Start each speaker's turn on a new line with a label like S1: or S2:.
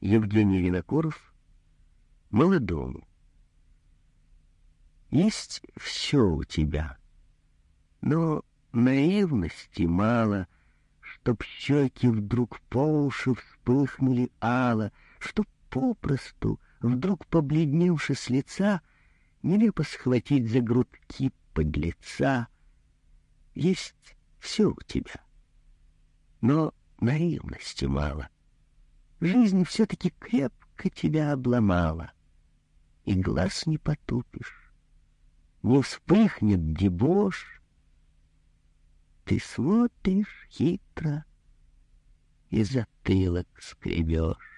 S1: Евгений Винокуров молодому. Есть все у тебя, но наивности мало, чтоб щеки вдруг по уши вспыхнули ало, чтоб попросту, вдруг побледневши с лица, нелепо схватить за грудки подлеца. Есть все у тебя, но наивности мало. Жизнь все-таки крепко тебя обломала, и глаз не потупишь. Не вспыхнет дебош, ты смотришь хитро и затылок скребешь.